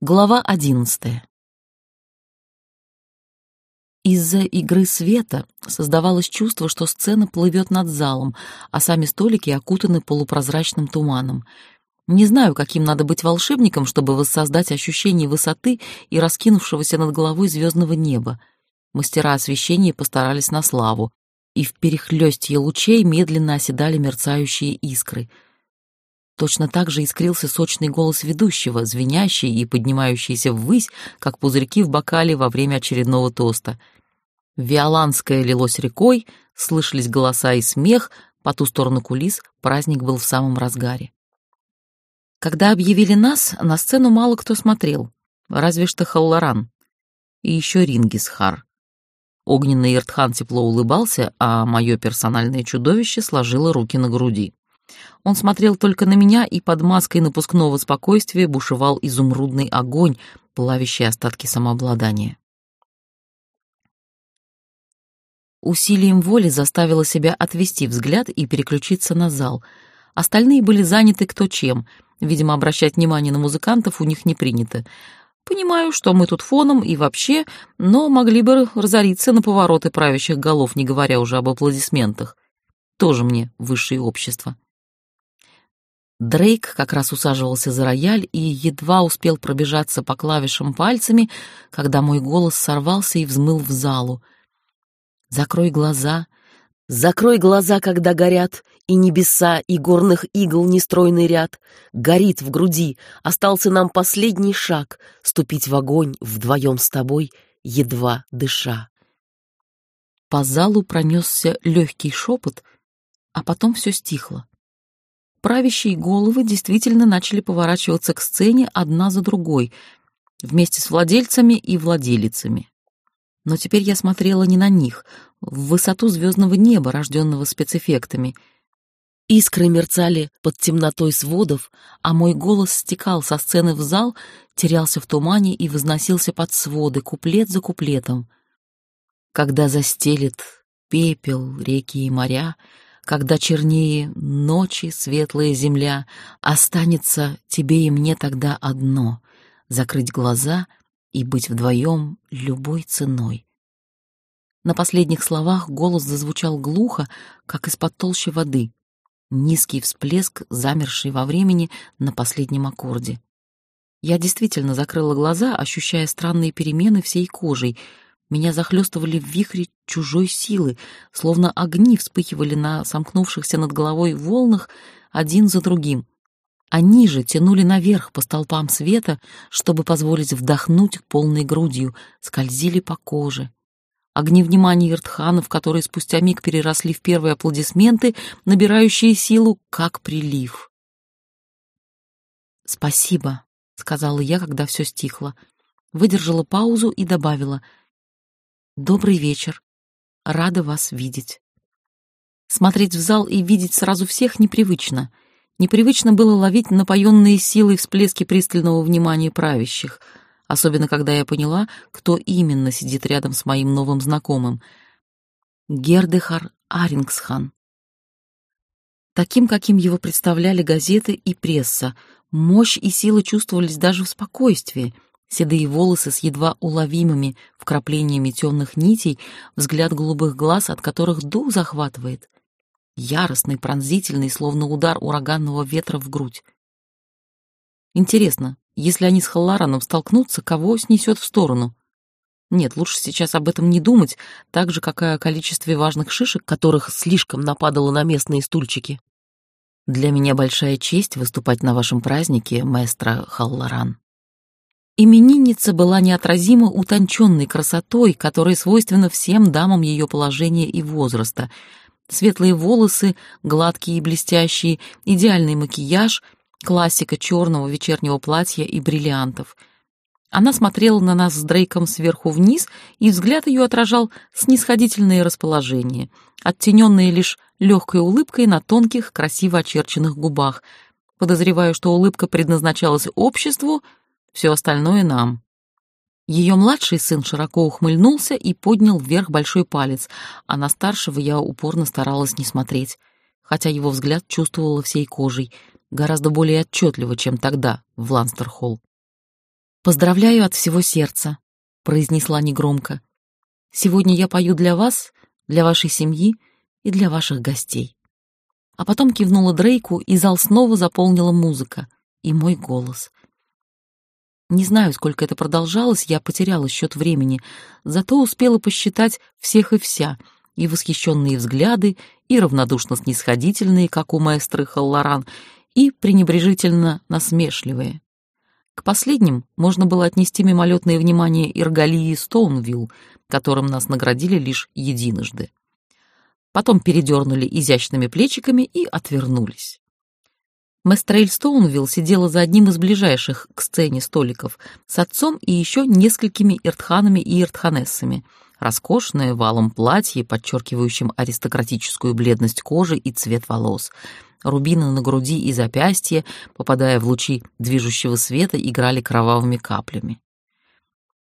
Глава одиннадцатая. Из-за игры света создавалось чувство, что сцена плывет над залом, а сами столики окутаны полупрозрачным туманом. Не знаю, каким надо быть волшебником, чтобы воссоздать ощущение высоты и раскинувшегося над головой звездного неба. Мастера освещения постарались на славу, и в перехлёстье лучей медленно оседали мерцающие искры — Точно так же искрился сочный голос ведущего, звенящий и поднимающийся ввысь, как пузырьки в бокале во время очередного тоста. Виоланское лилось рекой, слышались голоса и смех, по ту сторону кулис праздник был в самом разгаре. Когда объявили нас, на сцену мало кто смотрел, разве что Халлоран и еще Рингисхар. Огненный Иртхан тепло улыбался, а мое персональное чудовище сложило руки на груди. Он смотрел только на меня, и под маской напускного спокойствия бушевал изумрудный огонь, плавящий остатки самообладания. Усилием воли заставила себя отвести взгляд и переключиться на зал. Остальные были заняты кто чем. Видимо, обращать внимание на музыкантов у них не принято. Понимаю, что мы тут фоном и вообще, но могли бы разориться на повороты правящих голов, не говоря уже об аплодисментах. Тоже мне высшее общество. Дрейк как раз усаживался за рояль и едва успел пробежаться по клавишам пальцами, когда мой голос сорвался и взмыл в залу. «Закрой глаза, закрой глаза, когда горят, и небеса, и горных игл нестройный ряд. Горит в груди, остался нам последний шаг — ступить в огонь вдвоем с тобой, едва дыша». По залу пронесся легкий шепот, а потом все стихло правящие головы действительно начали поворачиваться к сцене одна за другой, вместе с владельцами и владелицами. Но теперь я смотрела не на них, в высоту звездного неба, рожденного спецэффектами. Искры мерцали под темнотой сводов, а мой голос стекал со сцены в зал, терялся в тумане и возносился под своды, куплет за куплетом. Когда застелит пепел реки и моря, когда чернее ночи светлая земля, останется тебе и мне тогда одно — закрыть глаза и быть вдвоем любой ценой. На последних словах голос зазвучал глухо, как из-под толщи воды. Низкий всплеск, замерший во времени на последнем аккорде. Я действительно закрыла глаза, ощущая странные перемены всей кожей — меня захлестывали в вихре чужой силы, словно огни вспыхивали на сомкнувшихся над головой волнах один за другим. Они же тянули наверх по столпам света, чтобы позволить вдохнуть полной грудью, скользили по коже. Огни внимания Иртханов, которые спустя миг переросли в первые аплодисменты, набирающие силу, как прилив. «Спасибо», — сказала я, когда все стихло. Выдержала паузу и добавила — Добрый вечер. Рада вас видеть. Смотреть в зал и видеть сразу всех непривычно. Непривычно было ловить напоенные силой всплески пристального внимания правящих, особенно когда я поняла, кто именно сидит рядом с моим новым знакомым. Гердехар Арингсхан. Таким, каким его представляли газеты и пресса, мощь и сила чувствовались даже в спокойствии — Седые волосы с едва уловимыми вкраплениями темных нитей, взгляд голубых глаз, от которых дух захватывает. Яростный, пронзительный, словно удар ураганного ветра в грудь. Интересно, если они с Халлараном столкнутся, кого снесет в сторону? Нет, лучше сейчас об этом не думать, так же, как и о количестве важных шишек, которых слишком нападало на местные стульчики. Для меня большая честь выступать на вашем празднике, маэстро Халларан. Именинница была неотразимо утонченной красотой, которая свойственна всем дамам ее положения и возраста. Светлые волосы, гладкие и блестящие, идеальный макияж, классика черного вечернего платья и бриллиантов. Она смотрела на нас с Дрейком сверху вниз, и взгляд ее отражал снисходительное расположение, оттененное лишь легкой улыбкой на тонких, красиво очерченных губах. Подозреваю, что улыбка предназначалась обществу — все остальное нам. Ее младший сын широко ухмыльнулся и поднял вверх большой палец, а на старшего я упорно старалась не смотреть, хотя его взгляд чувствовала всей кожей, гораздо более отчетливо, чем тогда, в Ланстерхолл. «Поздравляю от всего сердца», — произнесла негромко. «Сегодня я пою для вас, для вашей семьи и для ваших гостей». А потом кивнула Дрейку, и зал снова заполнила музыка и мой голос. Не знаю, сколько это продолжалось, я потеряла счет времени, зато успела посчитать всех и вся, и восхищенные взгляды, и равнодушно снисходительные, как у маэстры Халлоран, и пренебрежительно насмешливые. К последним можно было отнести мимолетное внимание Иргалии Стоунвилл, которым нас наградили лишь единожды. Потом передернули изящными плечиками и отвернулись. Местрель Стоунвилл сидела за одним из ближайших к сцене столиков с отцом и еще несколькими иртханами и иртханессами. Роскошное валом платье, подчеркивающим аристократическую бледность кожи и цвет волос — Рубины на груди и запястье, попадая в лучи движущего света, играли кровавыми каплями.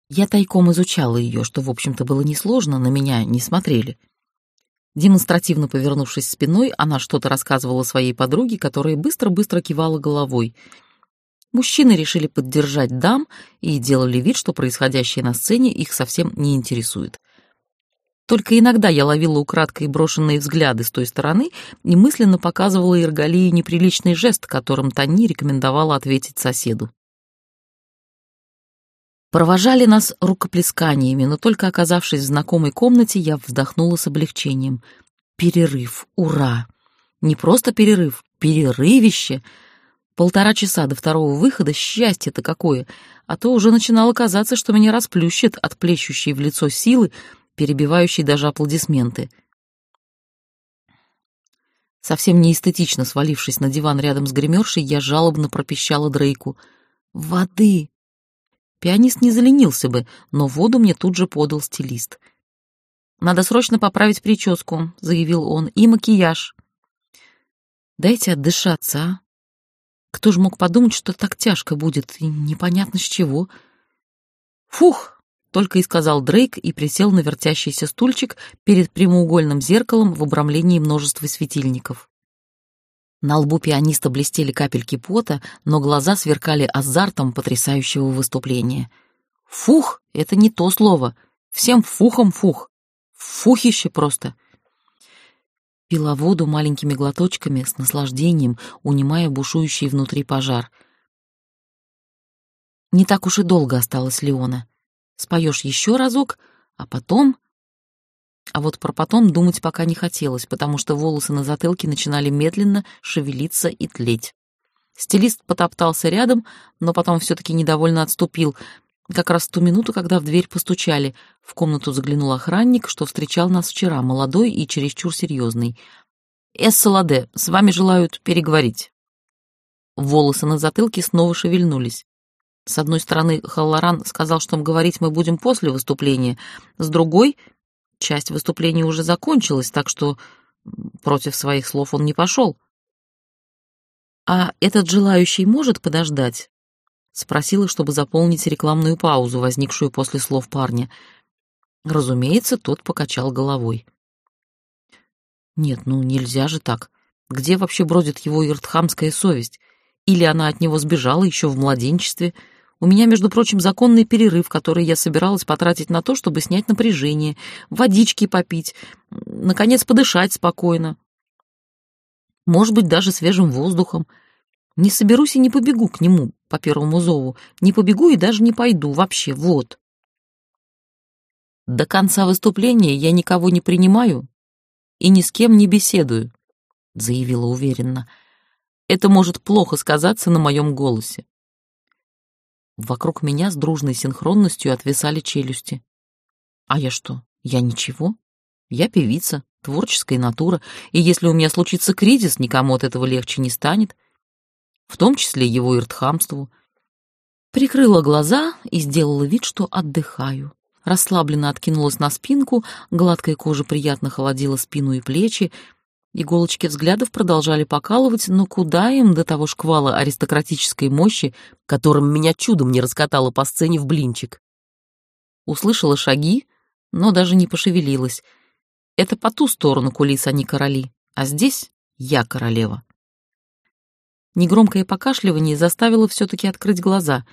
Я тайком изучала ее, что, в общем-то, было несложно, на меня не смотрели. Демонстративно повернувшись спиной, она что-то рассказывала своей подруге, которая быстро-быстро кивала головой. Мужчины решили поддержать дам и делали вид, что происходящее на сцене их совсем не интересует. Только иногда я ловила украдкой брошенные взгляды с той стороны и мысленно показывала Иргалии неприличный жест, которым Тани рекомендовала ответить соседу. Провожали нас рукоплесканиями, но только оказавшись в знакомой комнате, я вздохнула с облегчением. Перерыв, ура! Не просто перерыв, перерывище! Полтора часа до второго выхода, счастье-то какое! А то уже начинало казаться, что меня расплющит от плещущей в лицо силы, перебивающий даже аплодисменты. Совсем неэстетично свалившись на диван рядом с гримершей, я жалобно пропищала Дрейку. «Воды!» Пианист не заленился бы, но воду мне тут же подал стилист. «Надо срочно поправить прическу», — заявил он, — «и макияж». «Дайте отдышаться, а? Кто же мог подумать, что так тяжко будет, и непонятно с чего?» «Фух!» только и сказал Дрейк и присел на вертящийся стульчик перед прямоугольным зеркалом в обрамлении множества светильников. На лбу пианиста блестели капельки пота, но глаза сверкали азартом потрясающего выступления. «Фух» — это не то слово. Всем фухом фух. Фухище просто. Пила воду маленькими глоточками с наслаждением, унимая бушующий внутри пожар. Не так уж и долго осталось Леона споешь еще разок, а потом... А вот про потом думать пока не хотелось, потому что волосы на затылке начинали медленно шевелиться и тлеть. Стилист потоптался рядом, но потом все-таки недовольно отступил. Как раз ту минуту, когда в дверь постучали, в комнату заглянул охранник, что встречал нас вчера, молодой и чересчур серьезный. «Эссаладе, с вами желают переговорить». Волосы на затылке снова шевельнулись. С одной стороны, Халлоран сказал, что говорить мы будем после выступления, с другой — часть выступления уже закончилась, так что против своих слов он не пошел. «А этот желающий может подождать?» — спросила, чтобы заполнить рекламную паузу, возникшую после слов парня. Разумеется, тот покачал головой. «Нет, ну нельзя же так. Где вообще бродит его иртхамская совесть? Или она от него сбежала еще в младенчестве?» У меня, между прочим, законный перерыв, который я собиралась потратить на то, чтобы снять напряжение, водички попить, наконец подышать спокойно. Может быть, даже свежим воздухом. Не соберусь и не побегу к нему по первому зову. Не побегу и даже не пойду вообще, вот. До конца выступления я никого не принимаю и ни с кем не беседую, заявила уверенно. Это может плохо сказаться на моем голосе. Вокруг меня с дружной синхронностью отвисали челюсти. А я что? Я ничего? Я певица, творческая натура, и если у меня случится кризис, никому от этого легче не станет, в том числе его иртхамству. Прикрыла глаза и сделала вид, что отдыхаю. Расслабленно откинулась на спинку, гладкая кожа приятно холодила спину и плечи, Иголочки взглядов продолжали покалывать, но куда им до того шквала аристократической мощи, которым меня чудом не раскатало по сцене в блинчик? Услышала шаги, но даже не пошевелилась. Это по ту сторону кулис они короли, а здесь я королева. Негромкое покашливание заставило все-таки открыть глаза.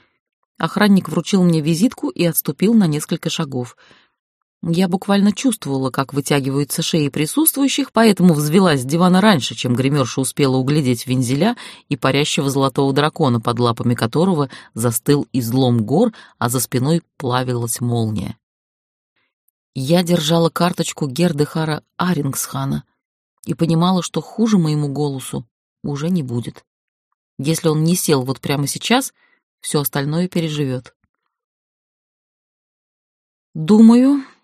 Охранник вручил мне визитку и отступил на несколько шагов. Я буквально чувствовала, как вытягиваются шеи присутствующих, поэтому взвелась с дивана раньше, чем гримерша успела углядеть вензеля и парящего золотого дракона, под лапами которого застыл излом гор, а за спиной плавилась молния. Я держала карточку Гердехара Арингсхана и понимала, что хуже моему голосу уже не будет. Если он не сел вот прямо сейчас, все остальное переживет. «Думаю», —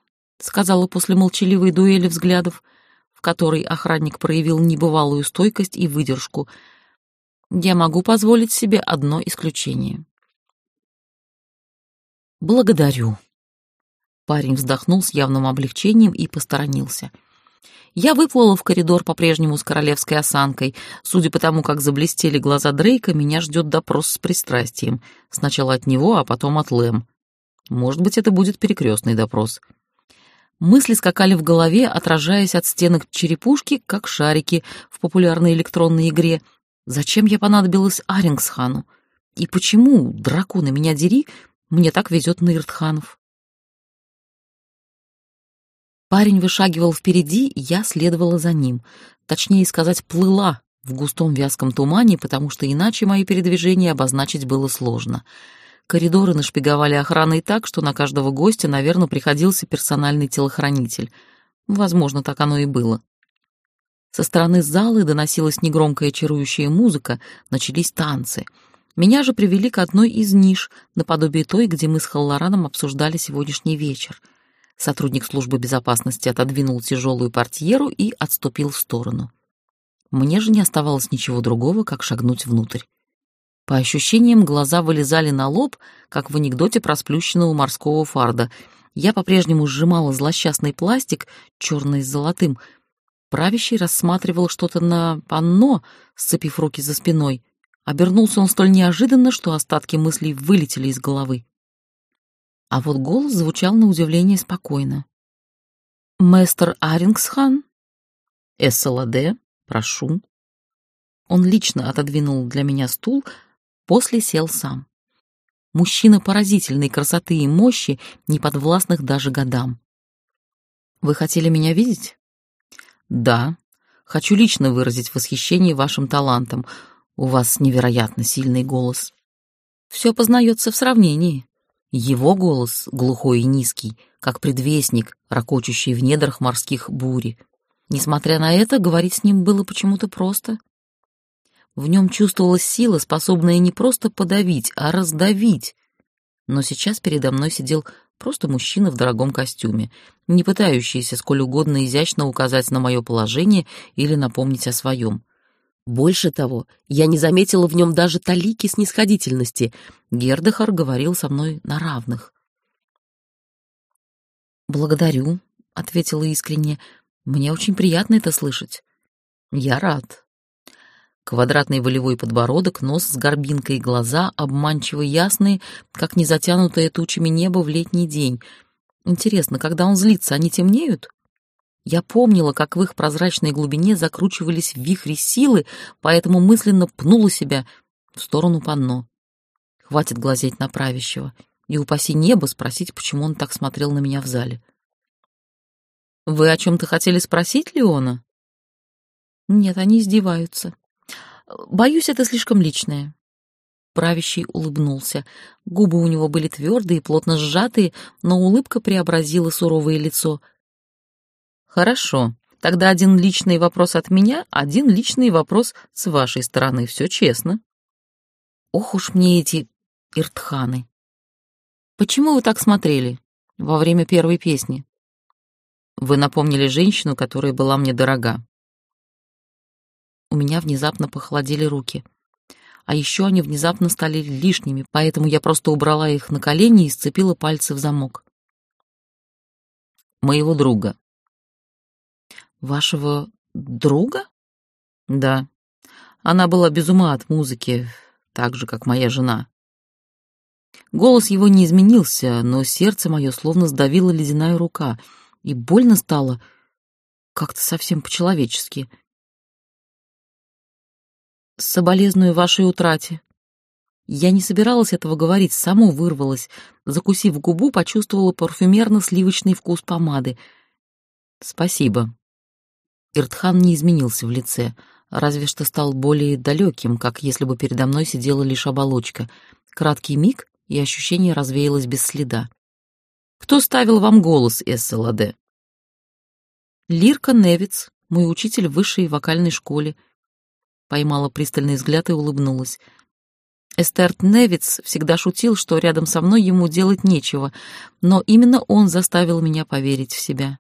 сказала после молчаливой дуэли взглядов, в которой охранник проявил небывалую стойкость и выдержку, «я могу позволить себе одно исключение». «Благодарю», Парень вздохнул с явным облегчением и посторонился. Я выплыла в коридор по-прежнему с королевской осанкой. Судя по тому, как заблестели глаза Дрейка, меня ждет допрос с пристрастием. Сначала от него, а потом от Лэм. Может быть, это будет перекрестный допрос. Мысли скакали в голове, отражаясь от стенок черепушки, как шарики в популярной электронной игре. Зачем я понадобилась Арингсхану? И почему, драконы меня дери, мне так везет на Иртханов? Парень вышагивал впереди, я следовала за ним. Точнее сказать, плыла в густом вязком тумане, потому что иначе мои передвижения обозначить было сложно. Коридоры нашпиговали охраной так, что на каждого гостя, наверное, приходился персональный телохранитель. Возможно, так оно и было. Со стороны залы доносилась негромкая чарующая музыка, начались танцы. Меня же привели к одной из ниш, наподобие той, где мы с Халлораном обсуждали сегодняшний вечер — Сотрудник службы безопасности отодвинул тяжелую портьеру и отступил в сторону. Мне же не оставалось ничего другого, как шагнуть внутрь. По ощущениям, глаза вылезали на лоб, как в анекдоте про сплющенного морского фарда. Я по-прежнему сжимала злосчастный пластик, черный с золотым. Правящий рассматривал что-то на панно, сцепив руки за спиной. Обернулся он столь неожиданно, что остатки мыслей вылетели из головы а вот голос звучал на удивление спокойно. «Мэстер Арингсхан? Эссаладе, прошу». Он лично отодвинул для меня стул, после сел сам. Мужчина поразительной красоты и мощи, не подвластных даже годам. «Вы хотели меня видеть?» «Да. Хочу лично выразить восхищение вашим талантом. У вас невероятно сильный голос». «Все познается в сравнении», его голос, глухой и низкий, как предвестник, ракочущий в недрах морских бури. Несмотря на это, говорить с ним было почему-то просто. В нем чувствовалась сила, способная не просто подавить, а раздавить. Но сейчас передо мной сидел просто мужчина в дорогом костюме, не пытающийся сколь угодно изящно указать на мое положение или напомнить о своем. Больше того, я не заметила в нем даже талики снисходительности. Гердехар говорил со мной на равных. «Благодарю», — ответила искренне. «Мне очень приятно это слышать». «Я рад». Квадратный волевой подбородок, нос с горбинкой, глаза обманчиво ясные, как незатянутое тучами небо в летний день. Интересно, когда он злится, они темнеют? Я помнила, как в их прозрачной глубине закручивались вихри силы, поэтому мысленно пнула себя в сторону панно. Хватит глазеть на правящего. И упаси небо спросить, почему он так смотрел на меня в зале. «Вы о чем-то хотели спросить, Леона?» «Нет, они издеваются. Боюсь, это слишком личное». Правящий улыбнулся. Губы у него были твердые, плотно сжатые, но улыбка преобразила суровое лицо — Хорошо. Тогда один личный вопрос от меня, один личный вопрос с вашей стороны. Все честно. Ох уж мне эти иртханы. Почему вы так смотрели во время первой песни? Вы напомнили женщину, которая была мне дорога. У меня внезапно похолодели руки. А еще они внезапно стали лишними, поэтому я просто убрала их на колени и сцепила пальцы в замок. Моего друга. Вашего друга? Да. Она была без ума от музыки, так же, как моя жена. Голос его не изменился, но сердце мое словно сдавила ледяная рука, и больно стало как-то совсем по-человечески. Соболезную вашей утрате. Я не собиралась этого говорить, само вырвалось. Закусив губу, почувствовала парфюмерно-сливочный вкус помады. «Спасибо». Иртхан не изменился в лице, разве что стал более далеким, как если бы передо мной сидела лишь оболочка. Краткий миг, и ощущение развеялось без следа. «Кто ставил вам голос, Эсселаде?» «Лирка Невиц, мой учитель в высшей вокальной школе». Поймала пристальный взгляд и улыбнулась. Эстерт Невиц всегда шутил, что рядом со мной ему делать нечего, но именно он заставил меня поверить в себя.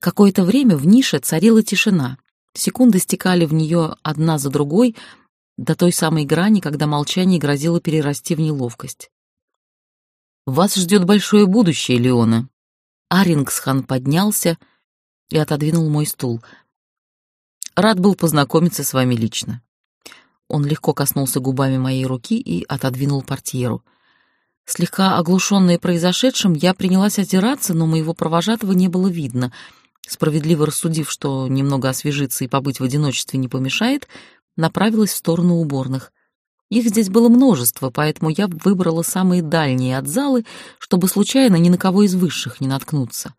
Какое-то время в нише царила тишина. Секунды стекали в нее одна за другой до той самой грани, когда молчание грозило перерасти в неловкость. «Вас ждет большое будущее, Леона». Арингсхан поднялся и отодвинул мой стул. «Рад был познакомиться с вами лично». Он легко коснулся губами моей руки и отодвинул портьеру. Слегка оглушенная произошедшим, я принялась озираться, но моего провожатого не было видно. Справедливо рассудив, что немного освежиться и побыть в одиночестве не помешает, направилась в сторону уборных. Их здесь было множество, поэтому я выбрала самые дальние от залы, чтобы случайно ни на кого из высших не наткнуться.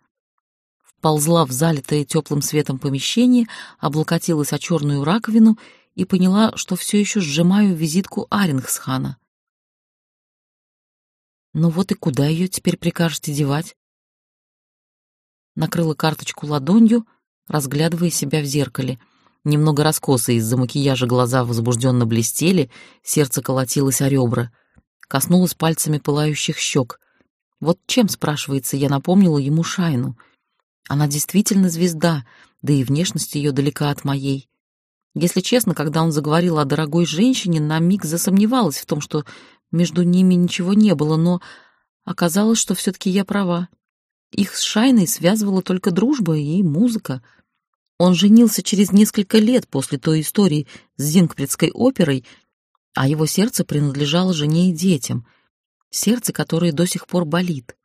Вползла в залитое теплым светом помещение, облокотилась о черную раковину и поняла, что все еще сжимаю визитку Арингсхана. Ну вот и куда ее теперь прикажете девать? Накрыла карточку ладонью, разглядывая себя в зеркале. Немного раскосые из-за макияжа глаза возбужденно блестели, сердце колотилось о ребра. Коснулась пальцами пылающих щек. Вот чем, спрашивается, я напомнила ему Шайну. Она действительно звезда, да и внешность ее далека от моей. Если честно, когда он заговорил о дорогой женщине, на миг засомневалась в том, что между ними ничего не было, но оказалось, что все-таки я права. Их с Шайной связывала только дружба и музыка. Он женился через несколько лет после той истории с Зингпредской оперой, а его сердце принадлежало жене и детям, сердце, которое до сих пор болит.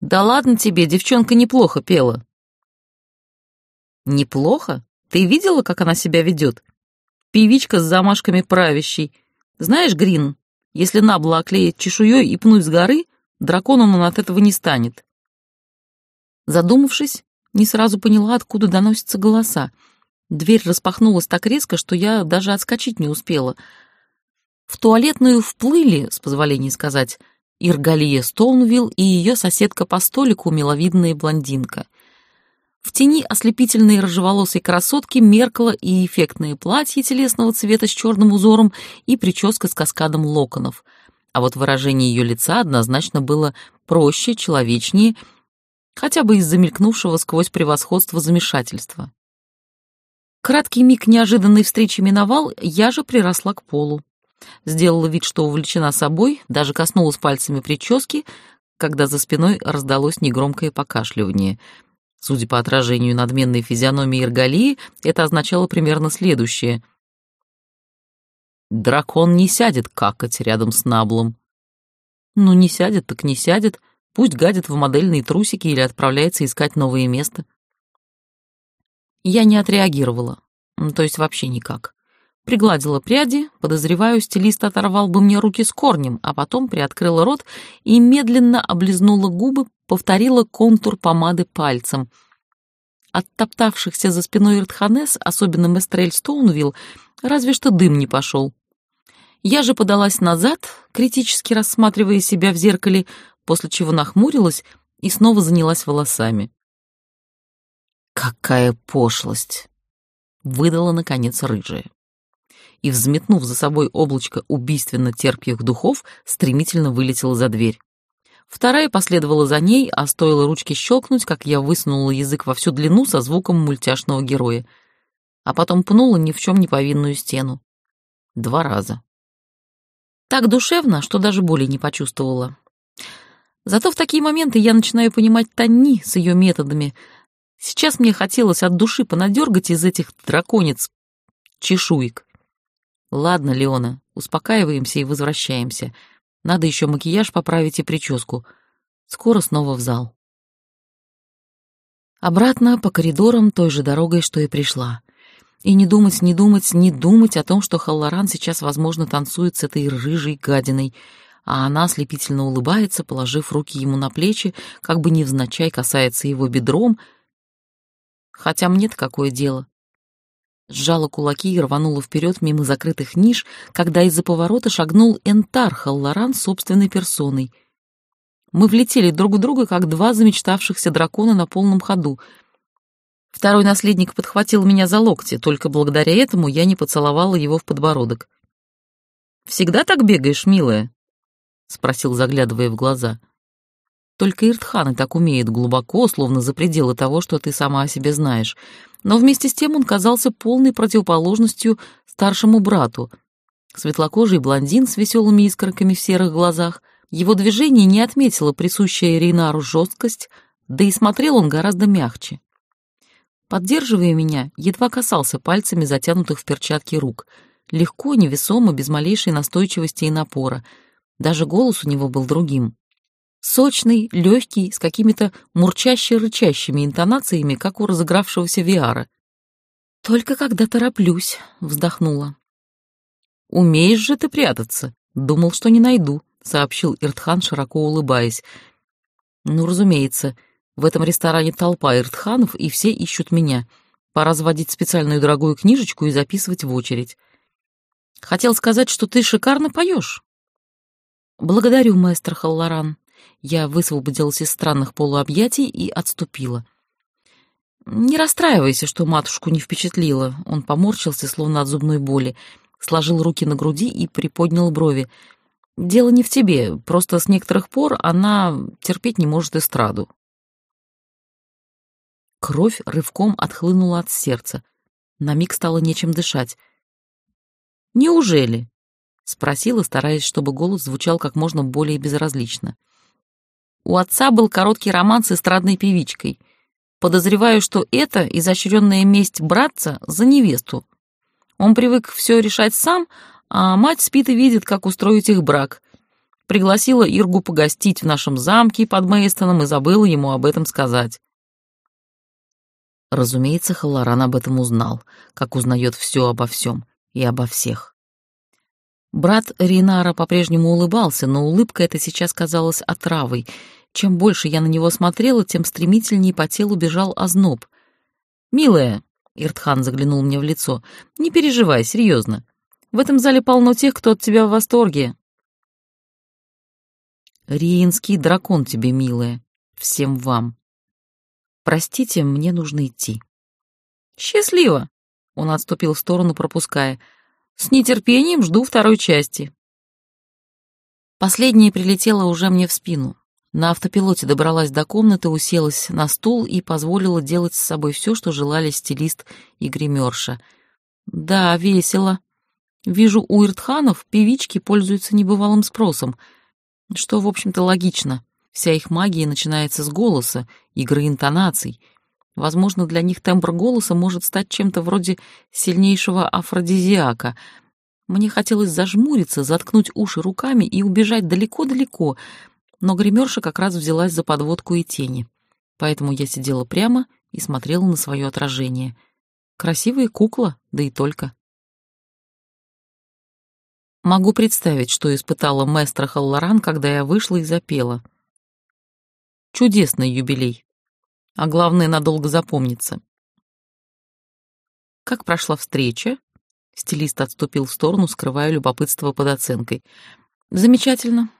«Да ладно тебе, девчонка неплохо пела», Неплохо. Ты видела, как она себя ведет? Певичка с замашками правящей. Знаешь, Грин, если набло оклеить чешуей и пнуть с горы, драконом он от этого не станет. Задумавшись, не сразу поняла, откуда доносятся голоса. Дверь распахнулась так резко, что я даже отскочить не успела. В туалетную вплыли, с позволения сказать, Иргалия Стоунвилл и ее соседка по столику, миловидная блондинка. В тени ослепительной рыжеволосой красотки меркло и эффектное платье телесного цвета с черным узором и прическа с каскадом локонов. А вот выражение ее лица однозначно было проще, человечнее, хотя бы из-за мелькнувшего сквозь превосходство замешательства. Краткий миг неожиданной встречи миновал, я же приросла к полу. Сделала вид, что увлечена собой, даже коснулась пальцами прически, когда за спиной раздалось негромкое покашливание — Судя по отражению надменной физиономии Иргалии, это означало примерно следующее. «Дракон не сядет какать рядом с Наблом». «Ну, не сядет, так не сядет. Пусть гадит в модельные трусики или отправляется искать новое место». Я не отреагировала, то есть вообще никак. Пригладила пряди, подозреваю, стилист оторвал бы мне руки с корнем, а потом приоткрыла рот и медленно облизнула губы, повторила контур помады пальцем. От топтавшихся за спиной Иртханес, особенно Местрель Стоунвилл, разве что дым не пошел. Я же подалась назад, критически рассматривая себя в зеркале, после чего нахмурилась и снова занялась волосами. «Какая пошлость!» — выдала, наконец, рыжая. И, взметнув за собой облачко убийственно терпких духов, стремительно вылетела за дверь. Вторая последовала за ней, а стоило ручке щелкнуть, как я высунула язык во всю длину со звуком мультяшного героя. А потом пнула ни в чем не повинную стену. Два раза. Так душевно, что даже боли не почувствовала. Зато в такие моменты я начинаю понимать Танни с ее методами. Сейчас мне хотелось от души понадергать из этих драконец чешуек. Ладно, Леона, успокаиваемся и возвращаемся. Надо еще макияж поправить и прическу. Скоро снова в зал. Обратно по коридорам той же дорогой, что и пришла. И не думать, не думать, не думать о том, что Халлоран сейчас, возможно, танцует с этой рыжей гадиной, а она слепительно улыбается, положив руки ему на плечи, как бы невзначай касается его бедром. Хотя мне-то какое дело? Сжала кулаки и рванула вперед мимо закрытых ниш, когда из-за поворота шагнул Энтар Халлоран собственной персоной. Мы влетели друг в друга, как два замечтавшихся дракона на полном ходу. Второй наследник подхватил меня за локти, только благодаря этому я не поцеловала его в подбородок. «Всегда так бегаешь, милая?» — спросил, заглядывая в глаза. «Только Иртхан и так умеет глубоко, словно за пределы того, что ты сама о себе знаешь но вместе с тем он казался полной противоположностью старшему брату. Светлокожий блондин с веселыми искорками в серых глазах, его движение не отметило присущая Рейнару жесткость, да и смотрел он гораздо мягче. Поддерживая меня, едва касался пальцами затянутых в перчатки рук. Легко, невесомо, без малейшей настойчивости и напора. Даже голос у него был другим. Сочный, легкий, с какими-то мурчаще-рычащими интонациями, как у разыгравшегося Виара. «Только когда тороплюсь», — вздохнула. «Умеешь же ты прятаться. Думал, что не найду», — сообщил Иртхан, широко улыбаясь. «Ну, разумеется, в этом ресторане толпа Иртханов, и все ищут меня. Пора заводить специальную дорогую книжечку и записывать в очередь. Хотел сказать, что ты шикарно поешь». «Благодарю, мастер Халлоран», я высвободилась из странных полуобъятий и отступила. «Не расстраивайся, что матушку не впечатлило». Он поморщился, словно от зубной боли, сложил руки на груди и приподнял брови. «Дело не в тебе, просто с некоторых пор она терпеть не может эстраду». Кровь рывком отхлынула от сердца. На миг стало нечем дышать. «Неужели?» — спросила, стараясь, чтобы голос звучал как можно более безразлично. У отца был короткий роман с эстрадной певичкой. Подозреваю, что это изощренная месть братца за невесту. Он привык все решать сам, а мать спит и видит, как устроить их брак. Пригласила Иргу погостить в нашем замке под Мейстоном и забыла ему об этом сказать. Разумеется, Халлоран об этом узнал, как узнает все обо всем и обо всех. Брат Ринара по-прежнему улыбался, но улыбка эта сейчас казалась отравой. Чем больше я на него смотрела, тем стремительнее по телу бежал озноб. «Милая», — Иртхан заглянул мне в лицо, — «не переживай, серьезно. В этом зале полно тех, кто от тебя в восторге». «Риинский дракон тебе, милая. Всем вам. Простите, мне нужно идти». «Счастливо!» — он отступил в сторону, пропуская — с нетерпением жду второй части. Последняя прилетела уже мне в спину. На автопилоте добралась до комнаты, уселась на стул и позволила делать с собой все, что желали стилист и гримерша. Да, весело. Вижу, у Иртханов певички пользуются небывалым спросом, что, в общем-то, логично. Вся их магия начинается с голоса, игры интонаций — Возможно, для них тембр голоса может стать чем-то вроде сильнейшего афродизиака. Мне хотелось зажмуриться, заткнуть уши руками и убежать далеко-далеко, но гримерша как раз взялась за подводку и тени. Поэтому я сидела прямо и смотрела на свое отражение. Красивая кукла, да и только. Могу представить, что испытала маэстро Халлоран, когда я вышла и запела. Чудесный юбилей а главное, надолго запомнится. Как прошла встреча? Стилист отступил в сторону, скрывая любопытство под оценкой. Замечательно.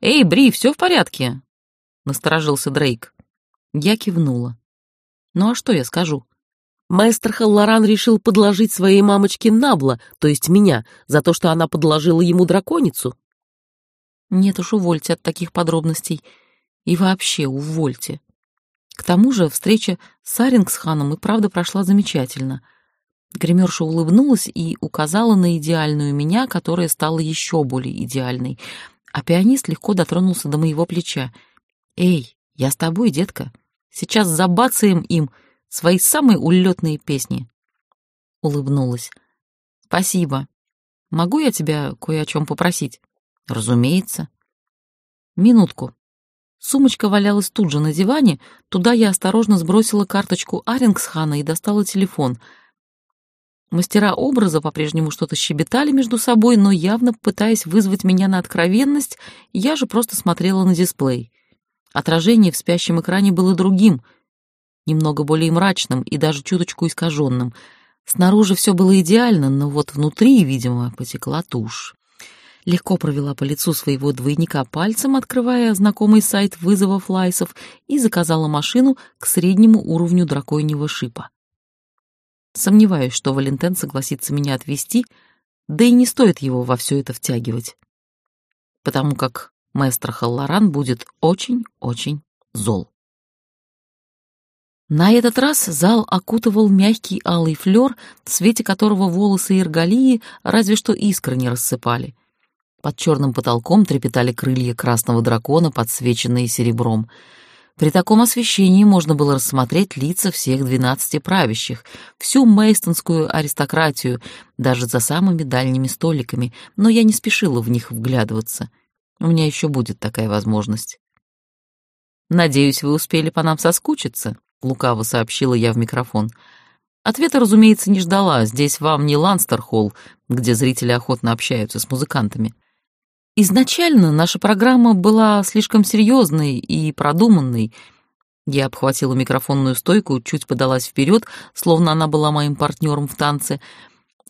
Эй, Бри, все в порядке? Насторожился Дрейк. Я кивнула. Ну а что я скажу? Маэстро Халлоран решил подложить своей мамочке Набла, то есть меня, за то, что она подложила ему драконицу. Нет уж, увольте от таких подробностей. И вообще увольте. К тому же встреча с Арингсханом и правда прошла замечательно. Гримерша улыбнулась и указала на идеальную меня, которая стала еще более идеальной, а пианист легко дотронулся до моего плеча. «Эй, я с тобой, детка. Сейчас забацаем им свои самые улетные песни». Улыбнулась. «Спасибо. Могу я тебя кое о чем попросить?» «Разумеется». «Минутку», Сумочка валялась тут же на диване, туда я осторожно сбросила карточку Арингсхана и достала телефон. Мастера образа по-прежнему что-то щебетали между собой, но явно пытаясь вызвать меня на откровенность, я же просто смотрела на дисплей. Отражение в спящем экране было другим, немного более мрачным и даже чуточку искаженным. Снаружи все было идеально, но вот внутри, видимо, потекла тушь. Легко провела по лицу своего двойника пальцем, открывая знакомый сайт вызовов лайсов, и заказала машину к среднему уровню драконьего шипа. Сомневаюсь, что Валентен согласится меня отвезти, да и не стоит его во все это втягивать, потому как маэстро Халлоран будет очень-очень зол. На этот раз зал окутывал мягкий алый флёр, в свете которого волосы Иргалии разве что искры не рассыпали. Под черным потолком трепетали крылья красного дракона, подсвеченные серебром — при таком освещении можно было рассмотреть лица всех двенадцати правящих, всю мейстонскую аристократию, даже за самыми дальними столиками, но я не спешила в них вглядываться. У меня еще будет такая возможность. «Надеюсь, вы успели по нам соскучиться», — лукаво сообщила я в микрофон. Ответа, разумеется, не ждала. Здесь вам не Ланстерхолл, где зрители охотно общаются с музыкантами. Изначально наша программа была слишком серьезной и продуманной. Я обхватила микрофонную стойку, чуть подалась вперед, словно она была моим партнером в танце.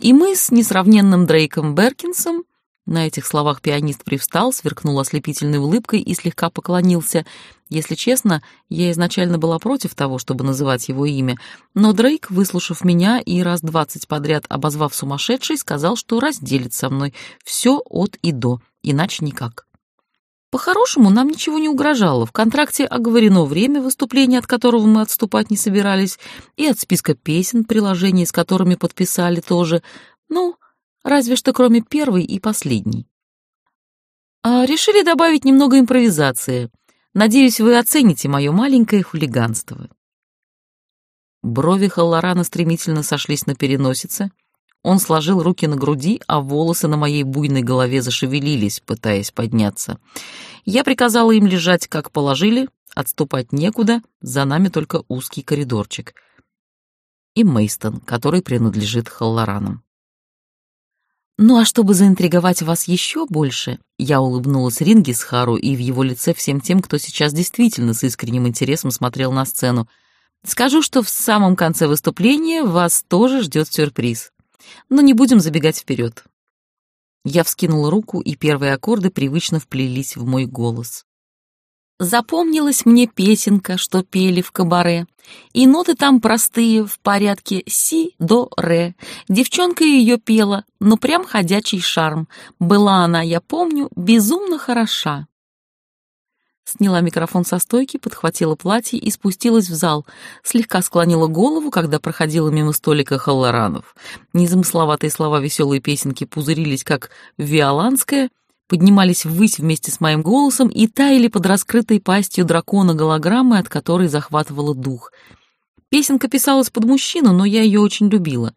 И мы с несравненным Дрейком Беркинсом на этих словах пианист привстал, сверкнул ослепительной улыбкой и слегка поклонился. Если честно, я изначально была против того, чтобы называть его имя, но Дрейк, выслушав меня и раз двадцать подряд обозвав сумасшедшей, сказал, что разделит со мной все от и до, иначе никак. По-хорошему, нам ничего не угрожало. В контракте оговорено время выступления, от которого мы отступать не собирались, и от списка песен, приложений, с которыми подписали тоже. Ну, разве что кроме первой и последней. А решили добавить немного импровизации. Надеюсь, вы оцените мое маленькое хулиганство. Брови Халлорана стремительно сошлись на переносице — он сложил руки на груди, а волосы на моей буйной голове зашевелились, пытаясь подняться. Я приказала им лежать, как положили, отступать некуда, за нами только узкий коридорчик. И Мейстон, который принадлежит Халлоранам. «Ну а чтобы заинтриговать вас еще больше», я улыбнулась Рингисхару и в его лице всем тем, кто сейчас действительно с искренним интересом смотрел на сцену, скажу, что в самом конце выступления вас тоже ждет сюрприз. Но не будем забегать вперед. Я вскинула руку, и первые аккорды привычно вплелись в мой голос. Запомнилась мне песенка, что пели в кабаре, и ноты там простые, в порядке си, до, ре. Девчонка ее пела, но прям ходячий шарм. Была она, я помню, безумно хороша сняла микрофон со стойки, подхватила платье и спустилась в зал, слегка склонила голову, когда проходила мимо столика халлоранов. Незамысловатые слова веселой песенки пузырились, как виоланская, поднимались ввысь вместе с моим голосом и таяли под раскрытой пастью дракона голограммы, от которой захватывала дух. Песенка писалась под мужчину, но я ее очень любила.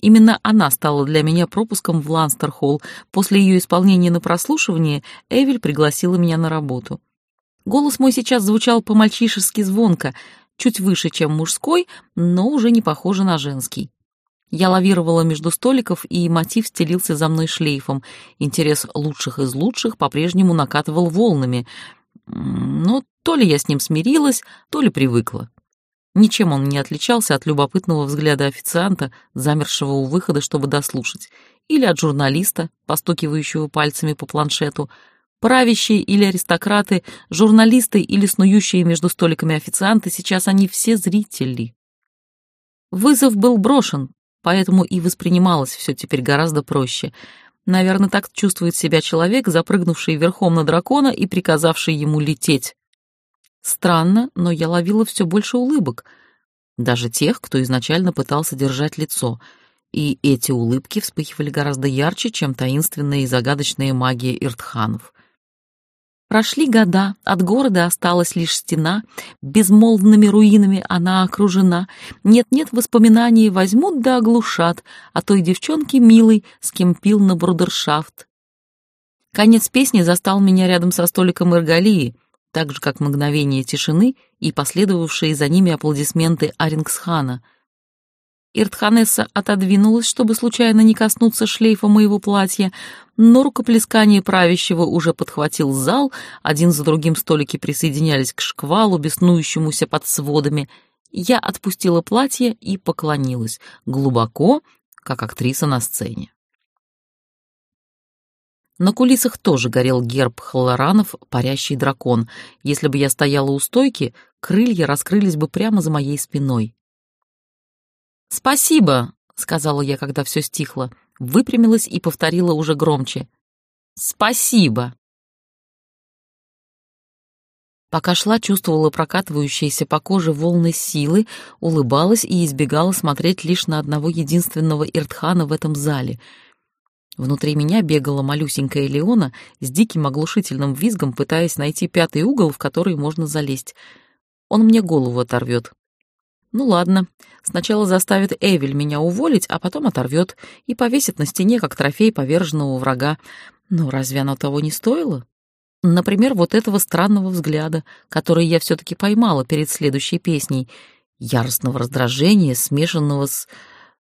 Именно она стала для меня пропуском в Ланстерхолл. После ее исполнения на прослушивание Эвель пригласила меня на работу. Голос мой сейчас звучал по-мальчишески звонко, чуть выше, чем мужской, но уже не похоже на женский. Я лавировала между столиков, и мотив стелился за мной шлейфом. Интерес лучших из лучших по-прежнему накатывал волнами. Но то ли я с ним смирилась, то ли привыкла. Ничем он не отличался от любопытного взгляда официанта, замершего у выхода, чтобы дослушать, или от журналиста, постукивающего пальцами по планшету — Правящие или аристократы, журналисты или снующие между столиками официанты, сейчас они все зрители. Вызов был брошен, поэтому и воспринималось все теперь гораздо проще. Наверное, так чувствует себя человек, запрыгнувший верхом на дракона и приказавший ему лететь. Странно, но я ловила все больше улыбок, даже тех, кто изначально пытался держать лицо, и эти улыбки вспыхивали гораздо ярче, чем таинственная и загадочная магия иртханов. Прошли года, от города осталась лишь стена, безмолвными руинами она окружена. Нет-нет, воспоминаний возьмут да оглушат о той девчонке милой, с кем пил на брудершафт. Конец песни застал меня рядом со столиком Иргалии, так же, как мгновение тишины и последовавшие за ними аплодисменты Арингсхана. Иртханесса отодвинулась, чтобы случайно не коснуться шлейфа моего платья, но рукоплескание правящего уже подхватил зал, один за другим столики присоединялись к шквалу, беснующемуся под сводами. Я отпустила платье и поклонилась, глубоко, как актриса на сцене. На кулисах тоже горел герб Халлоранов «Парящий дракон». Если бы я стояла у стойки, крылья раскрылись бы прямо за моей спиной. «Спасибо», — сказала я, когда все стихло, выпрямилась и повторила уже громче. «Спасибо». Пока шла, чувствовала прокатывающиеся по коже волны силы, улыбалась и избегала смотреть лишь на одного единственного Иртхана в этом зале. Внутри меня бегала малюсенькая Леона с диким оглушительным визгом, пытаясь найти пятый угол, в который можно залезть. Он мне голову оторвет. Ну ладно, сначала заставит Эвель меня уволить, а потом оторвет и повесит на стене, как трофей поверженного врага. Но разве оно того не стоило? Например, вот этого странного взгляда, который я все-таки поймала перед следующей песней, яростного раздражения, смешанного с...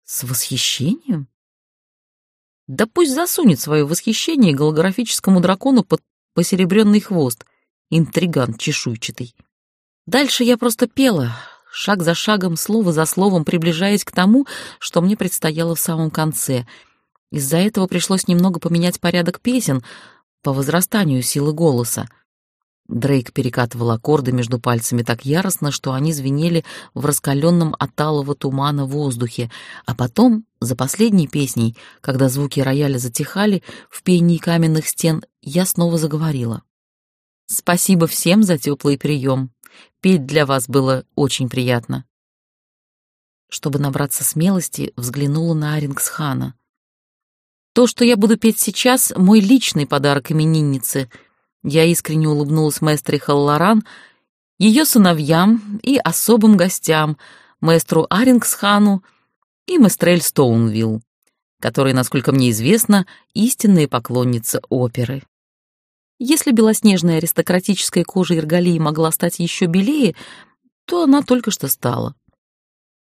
с восхищением? Да пусть засунет свое восхищение голографическому дракону под посеребренный хвост, интриган чешуйчатый. Дальше я просто пела, шаг за шагом, слово за словом, приближаясь к тому, что мне предстояло в самом конце. Из-за этого пришлось немного поменять порядок песен по возрастанию силы голоса. Дрейк перекатывал аккорды между пальцами так яростно, что они звенели в раскаленном от талого тумана воздухе, а потом, за последней песней, когда звуки рояля затихали в пении каменных стен, я снова заговорила. «Спасибо всем за теплый прием. Петь для вас было очень приятно. Чтобы набраться смелости, взглянула на Арингсхана. То, что я буду петь сейчас, мой личный подарок имениннице. Я искренне улыбнулась маэстре Халлоран, ее сыновьям и особым гостям, маэстру Арингсхану и маэстрель Стоунвилл, которые, насколько мне известно, истинные поклонницы оперы. Если белоснежная аристократическая кожа Иргалии могла стать еще белее, то она только что стала.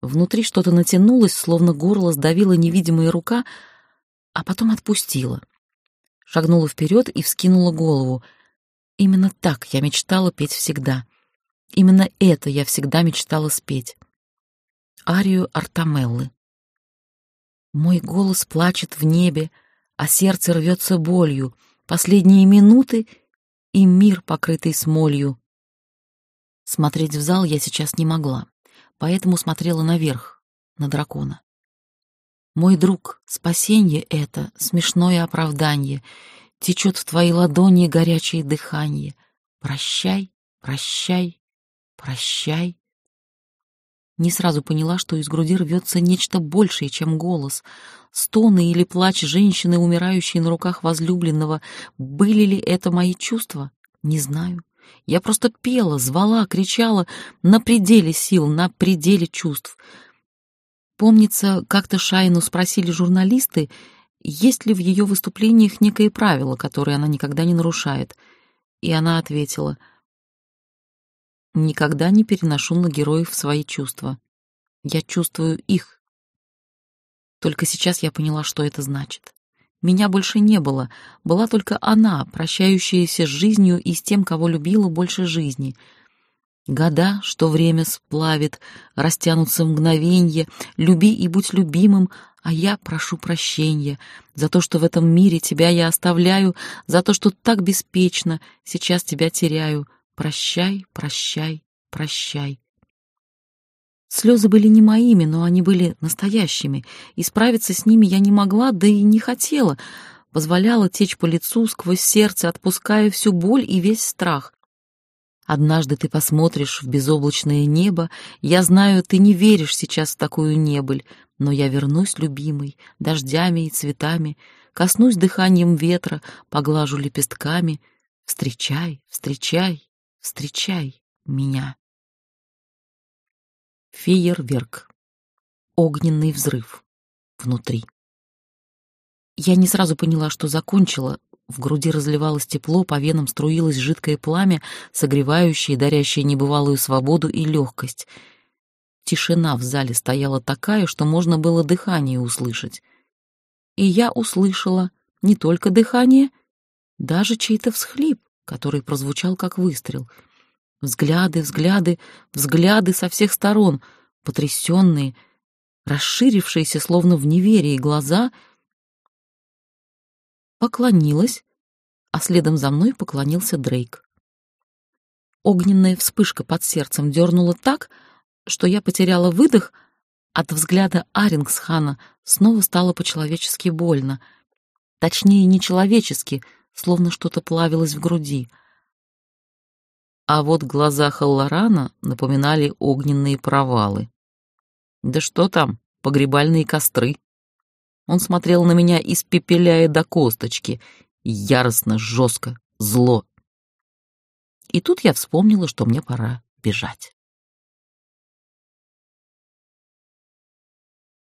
Внутри что-то натянулось, словно горло сдавила невидимая рука, а потом отпустила. Шагнула вперед и вскинула голову. Именно так я мечтала петь всегда. Именно это я всегда мечтала спеть. Арию Артамеллы. Мой голос плачет в небе, а сердце рвется болью — Последние минуты и мир, покрытый смолью. Смотреть в зал я сейчас не могла, поэтому смотрела наверх, на дракона. Мой друг, спасенье это, смешное оправдание, Течет в твои ладони горячее дыхание. Прощай, прощай, прощай. Не сразу поняла, что из груди рвется нечто большее, чем голос. Стоны или плач женщины, умирающей на руках возлюбленного, были ли это мои чувства? Не знаю. Я просто пела, звала, кричала на пределе сил, на пределе чувств. Помнится, как-то Шайну спросили журналисты, есть ли в ее выступлениях некое правило, которое она никогда не нарушает. И она ответила — Никогда не переношу на героев свои чувства. Я чувствую их. Только сейчас я поняла, что это значит. Меня больше не было, была только она, прощающаяся с жизнью и с тем, кого любила больше жизни. Года, что время сплавит, растянутся в мгновенье, люби и будь любимым, а я прошу прощения за то, что в этом мире тебя я оставляю, за то, что так беспечно сейчас тебя теряю, Прощай, прощай, прощай. Слезы были не моими, но они были настоящими, и справиться с ними я не могла, да и не хотела, позволяла течь по лицу сквозь сердце, отпуская всю боль и весь страх. Однажды ты посмотришь в безоблачное небо, я знаю, ты не веришь сейчас в такую небыль, но я вернусь, любимый, дождями и цветами, коснусь дыханием ветра, поглажу лепестками. Встречай, встречай, Встречай меня. Фейерверк. Огненный взрыв. Внутри. Я не сразу поняла, что закончила. В груди разливалось тепло, по венам струилось жидкое пламя, согревающее и дарящее небывалую свободу и легкость. Тишина в зале стояла такая, что можно было дыхание услышать. И я услышала не только дыхание, даже чей-то всхлип, который прозвучал как выстрел. Взгляды, взгляды, взгляды со всех сторон, потрясенные, расширившиеся словно в неверии глаза. Поклонилась, а следом за мной поклонился Дрейк. Огненная вспышка под сердцем дернула так, что я потеряла выдох, от взгляда Арингсхана снова стало по-человечески больно. Точнее, нечеловечески, словно что-то плавилось в груди. А вот глаза Халлорана напоминали огненные провалы. Да что там, погребальные костры. Он смотрел на меня, испепеляя до косточки, яростно, жестко, зло. И тут я вспомнила, что мне пора бежать.